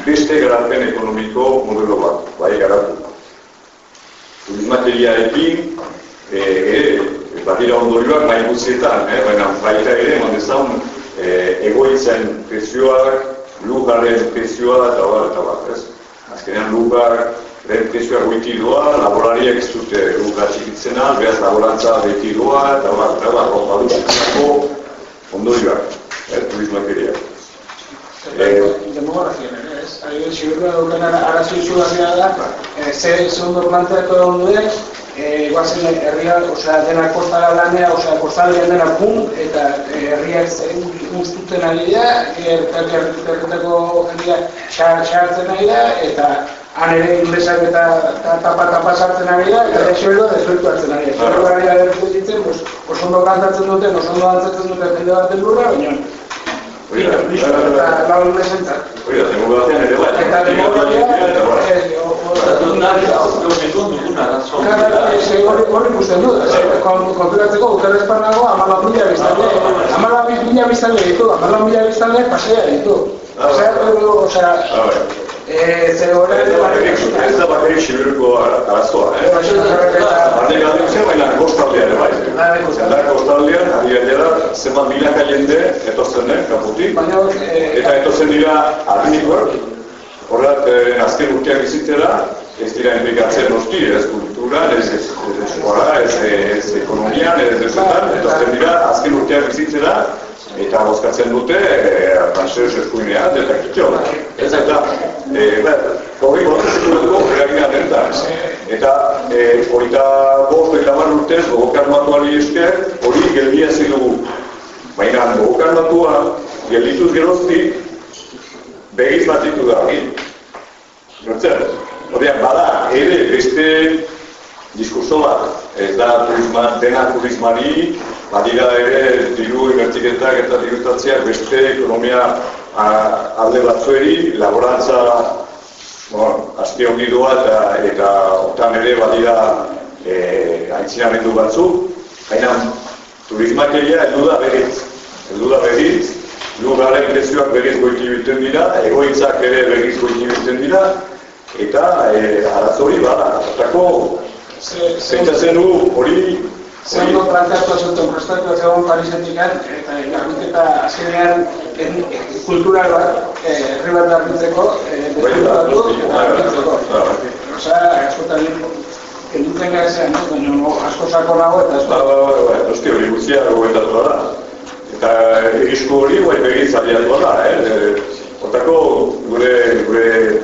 B: beste garapen ekonomiko modelo bat, bai garatu. Turismateria ekin, e, e, batira ondorioak bai guztietan, eh? baina baita ere, mandezaun, e, egoitzen prezioak, lujaren prezioa eta bat, eta bat, ez? Azkenean lujar, Lehen prezioa goiti doa, laborariak ez dute lugar txikitzena, behaz laborantza beti doa, eta bat, eta eta bat, ondorioak, eh, turismoak ere.
J: Demografia, ez? Ahi, ziurra duken arazio izugarria da, ze segundo planteako onduen, guazen herria, osea, dena kostara lanea, osea, kostara dena pun, eta herriak guztuten ari da, herrietako jendia xartzen ari da, eta han ere inglesak eta ta- tapa-tapa sartzen ari da, eta desio edo desueltu hartzen ari da. Zero gara gertu ditzen, pues, oso ondo kantatzen duten, oso ondo dantzatzen duten jende baten lurra, baina
B: Hori da,
J: listo, eta lau inglesentzat.
B: hori da, demokrazian ere bai.
J: Eta
B: bai.
J: eh, ese hori ikusten dut, ese, kon- konturatzeko Euskal Esparnago amala mila biztanle, amala mila biztanle ditu, amala mila biztanle pasea ditu. Osea, osea,
B: Ah, bai.
J: Eh,
B: Ez da bakarrik- ez da bakarrik Sibiruko arazoa, eh? Aldean zen, baina kostaldean bai. Zendar kostaldean, ari gainera, zenbat milaka jende etortzen den, kaputik.
J: Eh,
B: Eta etortzen dira adinikoak, horret, eh, azken urteak bizitzera, ez dira implikatzen noski, ez kulturan, ez ez ez ez, ez ekonomian, ez ezetan, etortzen dira azken urteak bizitzera, eta bozkatzen dute, e, francés eskuinean, eta kitxo. Ez eta, e, ber, hori bozkatzeko eragina dentan. Eta, e, hogeita bost, hogeita hamar urtez, gogokar matuari esker, hori geldia dugu. Baina, gogokar matua, geldituz geroztik, begiz bat ditu da. Nortzen, Ordean, bada, ere beste diskurso bat, ez da turisma, dena turismari, badira ere diru inbertiketak eta dirutatzeak beste ekonomia a, alde batzueri, laborantza bueno, azte ongi doa eta, eta otan ere badira e, aintzinamendu batzuk, baina turismak egia heldu da berriz, heldu da berriz, lugaren prezioak berriz goiti biltzen dira, egoitzak ere berriz goiti biltzen dira, eta e, arazori bada, atako
J: ze- ze-
B: pentsatzen du hori
J: Zeundo planteatu zuten prestatu zegoen Parisetik eta garbiketa azkenean en- kultural bat, eh, herri bat garbitzeko, eh,
B: bai,
J: garbitzeko. Osea, askotan kendutzen gazean, no? baina asko sako nago eta
B: Ba, ba, ba, ba, noski hori guztia gogoetatua da. Eta egisku hori guai begiz abiatua da, eh? E, Otako gure, gure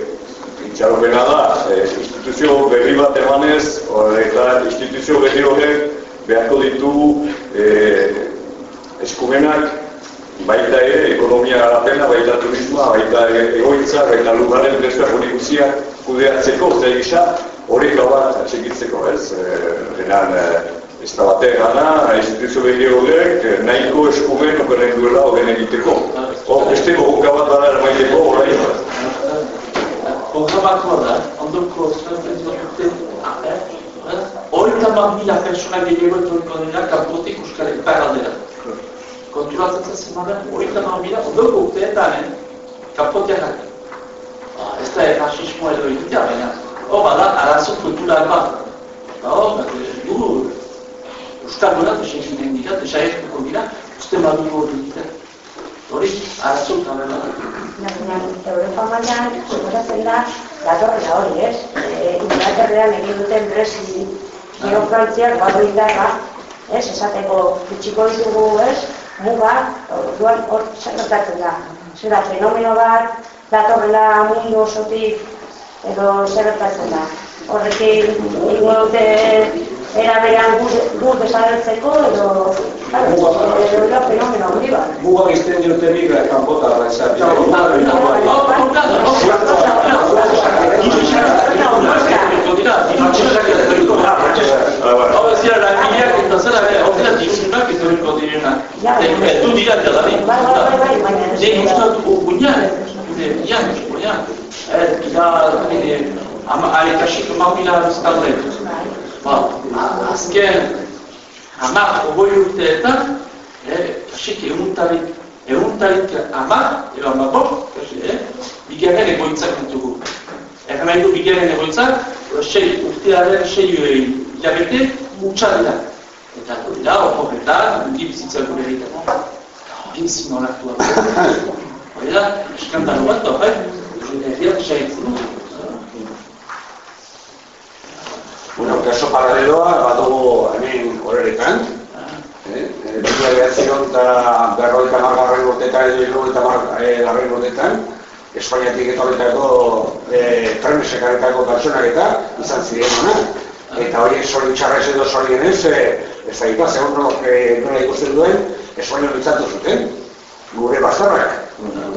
B: itxaropena da, e, instituzio berri bat emanez, eta instituzio berri horrek beharko ditu e, eskumenak baita ere ekonomia garapena, baita turismoa, baita egoitza, baita lugaren prezioak hori guztiak kudeatzeko, eta gisa hori bat atxekitzeko, ez? E, Renan, e, ez da batek gana, instituzio berri horrek nahiko eskumen okeren duela horren egiteko. Hor, beste gogoka bat bada eramaiteko orain
H: Programatu da, ondoko zuen dute, hori tamar mila persona gehiago etorriko dira kanpotik Euskal Herri Konturatzen zen hori tamar mila, ondoko urteetan, arte. Ah, Ez da errasismo edo egitea, baina, hor bada, arazo kultural bat. Hor, du, Euskal Gura, desegin den dira, desaiatuko dira, uste baduko hori dira. Hori, arazo kamera da.
E: Baina, Europa mailan, suposatzen da, datorrela hori, ez? E, Inglaterrean egin duten Brexit, gero Frantziak badu indarra, ez? Esateko gutxiko ditugu, ez? Muga, orduan hor zer gertatzen da. Zera, fenomeno bat, datorrela mundu osotik, edo zer gertatzen da. Horrekin, ingo dute era berean gu, gu desagertzeko, edo, da fenomeno handi bat.
G: Mugak izten diotenik kanpota da esatea.
B: Ah, ba.
H: Hau ez dira langileak eta zera, hau dira diruzunak etorriko direnak. Ez du dira eta
E: Bai, bai, bai, bai, baina ez
H: Nik
E: dira.
H: uste dut guinean, guinean, guinean. Dira, arekasik mamila biztalde. Ba, azken, hamar, ogoi urteetan, kasik eguntarik, eguntarik hamar, edo hamar bok, bigarren egoitzak ditugu. Egan nahi du bigarren egoitzak, sei urtearen sei hilabete mutxa dira. Eta hori da, horretan, mugi bizitza gure egiten. Bizin onartu da. Hori da, eskandalu bat, bai? Gure herriak saiatzen du.
F: Bueno, kaso paraleloa badugu hemen horeretan. Eh, Bila behatzion eta berroita margarren urtetan hirurogeita margarren urtetan, Espainiatik etorritako eh, trenesek harretako pertsonak eta izan ziren hona. Eta horiek zoritxarrez edo zorienez, eh, ez da ikuaz, egon nola ikusten duen, Espainia lutzatu zuten, gure bastarrak.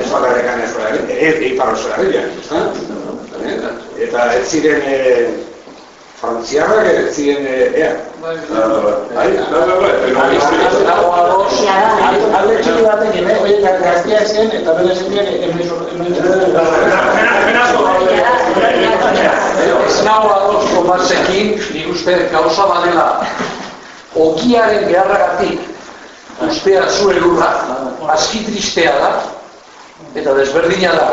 F: Ez bakarrekan ez bera, ez ipar oso herria, ez da? Eh? Eta eta ez ziren e, frantziarrak, ez ziren e, ea.
B: Bai, bai, bai,
J: Alde txiki batekin, eh? Oie, gaztia zen, eta bere zetien
K: Ez nago ados Tomasekin, nik uste gauza badela, okiaren beharragatik, ustea zuen lurra, aski tristea da, eta desberdina da,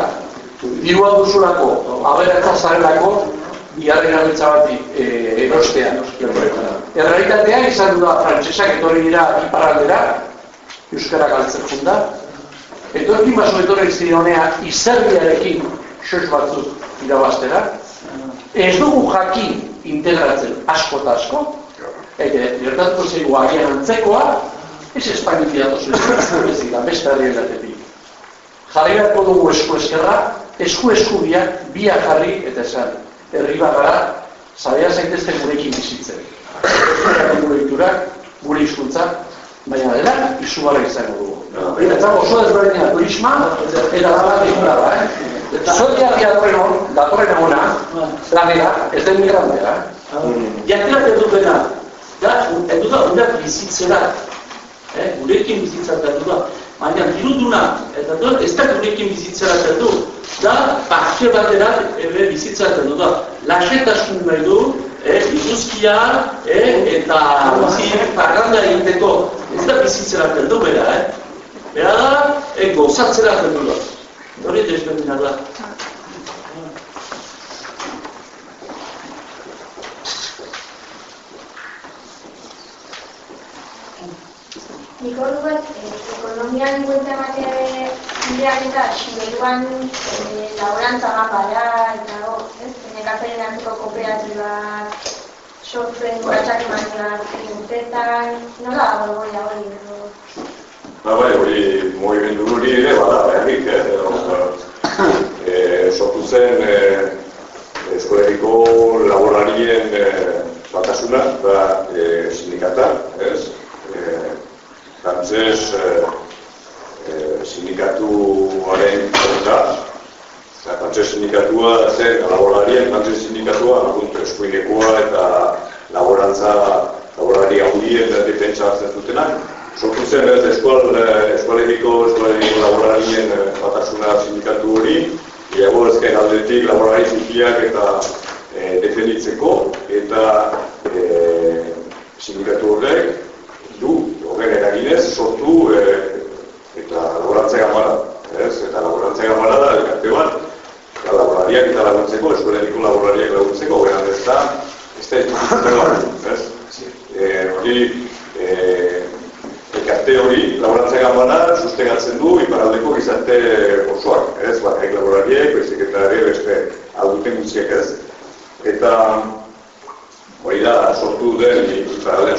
K: dirua duzulako, aberatza zarelako, biharren gabiltza bati e, erostea. Errealitatea izan da, frantsesak etorri dira iparaldera, Euskara galtzen da, etorkin baso etorri zionea izerdiarekin sos batzuk irabaztera, ez dugu jakin integratzen asko eta asko, eta gertatuko zeigu agian antzekoa, ez espainitia dozu ez da, beste herrien datetik. Jarri beharko dugu esku eskerra, esku eskubiak, biak jarri eta esan, herri bagara, zabea zaitezten gurekin bizitzen. Gure iturak, gure hizkuntza, baina dela, izugarra izango dugu. Eta oso ezberdina turisma, eta dara dikuna da, eh? Zoria datorren hon, datorren hona, lanera, ez den migrantea.
H: Jakela ez dutena, da, ez dut da, bizitzera, eh? gurekin bizitzera ez dut baina diruduna, eta dut, ez da gurekin bizitzera ez dut, da, parke batera ebe bizitzera ez dut, lasetasun nahi du, eh, izuzkia, eh, eta bizi, parranda egiteko, ez da bizitzera ez dut, bera, eh? Bera da, eh, gozatzera ez dut. Hori desberdina da.
L: Nik hor duet, ekonomian guenta ematea bideak eta Siberuan laborantza gambara eta hor, ez? Nekazaren antzeko kooperatibak sortzen guratxak emanean urtetan, nola hori hori hori?
B: Ba, bai, hori mugimendu hori ere bada, beharrik, eh? E, sortu zen e, eskolegiko laborarien e, batasuna, da e, sindikata, ez? E, Frantzes e, e, sindikatuaren da, eta Frantzes sindikatua zen laborarien, Frantzes sindikatua, naguntu eskuinekoa eta laborantza, laborari handien defentsa hartzen zutenak, sortu zen ez eskual, eskualeriko, eskualeriko laborarien batasuna sindikatu hori, iago ezken aldetik laborari zikiak eta e, defenditzeko, eta e, sindikatu horrek du, horren eraginez, sortu e, eta laborantzea gamara, ez? Eta laborantzea gamara da, elkarte bat, eta laborariak eta laguntzeko, eskualeriko laborariak laguntzeko, beran ez da, ez da, ez ez? Hori, Ekarte hori, laborantza gambana, sustegatzen du iparaldeko gizarte osoak, ez, bakarrik laborariek, baizik eta ere beste alduten gutxiek ez. Eta hori da, sortu den, iparaldean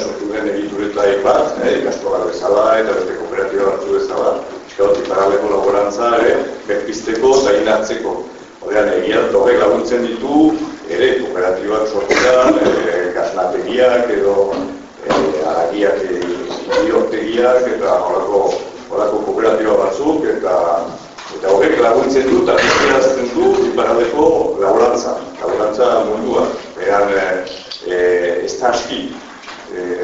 B: egituretai bat, eh, ikastogar bezala eta beste kooperatiba batzu bezala, eskadot iparaldeko laborantza ere, berpizteko eta inartzeko. Horrean, egia, horrek laguntzen ditu, ere, kooperatibak sortu da, e, gaznategiak edo e, aragiak bihortegiak eta horako horako kooperatiba batzuk eta eta horrek laguntzen du eta bizkirazten du iparaldeko laborantza, laborantza mundua. Beran e, ez da aski, e,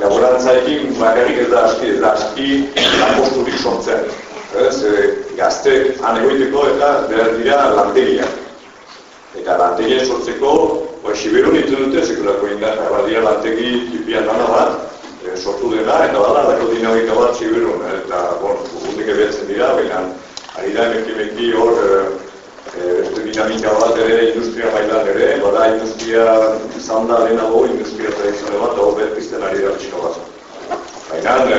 B: laborantzaekin bakarrik ez da aski, ez da aski lanposturik sortzen. Ez, e, gazte han egoiteko eta behar dira lantegia. Eta lantegia sortzeko, bai, Siberu nintzen dute, sekulako indar, dira lantegi tipian dana bat, e, sortu dela, eta bada dako dinamika bat txiberun, eta, bon, gugundik ebetzen dira, baina ari da emekimeki hor e, beste dinamika bat ere, industria mailan ere, bada industria izan da lehenago, industria tradizionale bat, hor behar pizten ari da pixka bat. Baina, e,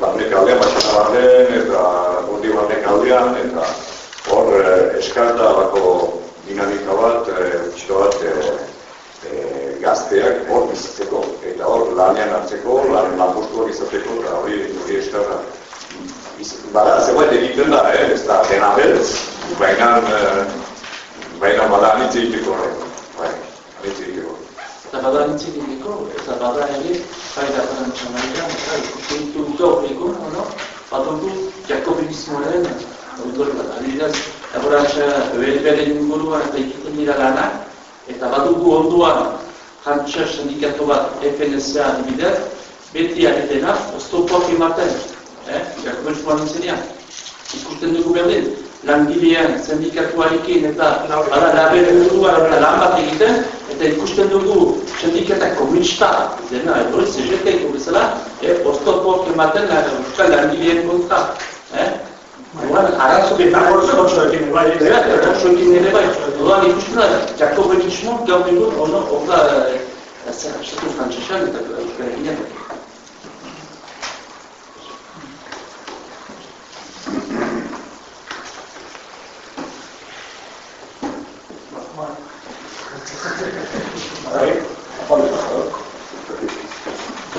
B: bandek aldean, batxana banden, eta bondi bandek aldean, eta hor e, eskarta bako dinamika bat, e, pixka bat, e, e, gazteak hor bizitzeko, eta hor lanean hartzeko, lan lanpostuak izateko, eta hori hori eskarra. Bada, zegoet egiten da, eh? ez da dena beltz, baina, eh, baina bada anitz egiteko, bai, anitz egiteko.
H: Eta bada anitz egiteko, eta bada ere, bai da bada txamaria, eta ikusten ditu gaur egun, no? bat ondu, jakobinismoaren, hori dut, adibidez, laborantza, bere inguruan eta egiten dira lanak, eta badugu onduan jantxa sindikatu bat FNSA adibidez, beti aretena, oztopoak ematen, eh? Jakobentzua nintzenean. Ikusten dugu berdin, langilean sindikatuarekin eta bada labe munduan eta lan bat egiten, eta ikusten dugu sindiketa komunista dena, edo CGT bezala, eh? oztopoak ematen euskal langileen kontra. Eh?
I: Arazo eta gorzoekin bai,
H: gorzoekin ere bai. Orduan ikusten da, jakobekismo gaur egun ono, orda, zer, estatu frantzesan eta euskarakinean.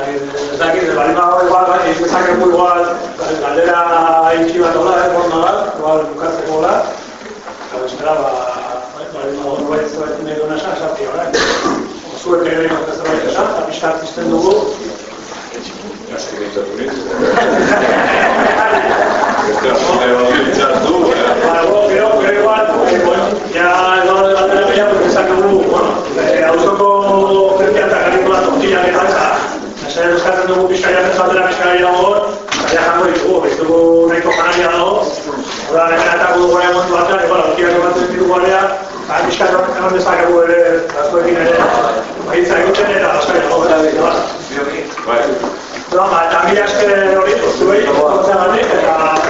I: Ez dakit, bali mago igual, bai, ez dezakegu igual, galdera itxi bat hola, eh, forma bat, igual bukatzeko hola. Eta bestera, ba, bali bai ez dut nahi duna esan, esarti hola. Zuek ere nahi dut zerbait esan, eta pixka artisten dugu.
B: Ja, eh?
I: Ba, gero galdera gehiago, porque esakegu, bueno, hauzoko jentia eta garriko bat tortilla eta zer eskatzen dugu pixkaia zezatera pixkaia gehiago baina jango ditugu, ez dugu nahiko janaria dago, hori da, eta gu gara egon batean, igual, autiak ematen ditu guarea, eta pixkaia eman dezakegu ere, azuekin ere, bahitza egiten eta askoia dago gara dira
B: bat.
I: Bai. Eta mila esker hori, zuei, bai. eta